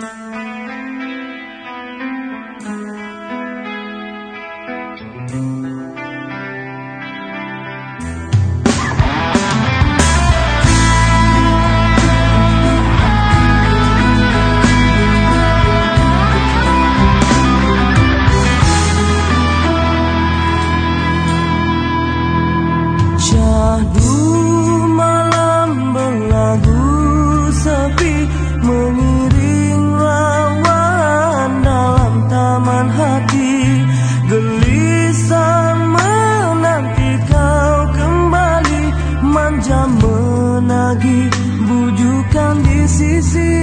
Bye. easy.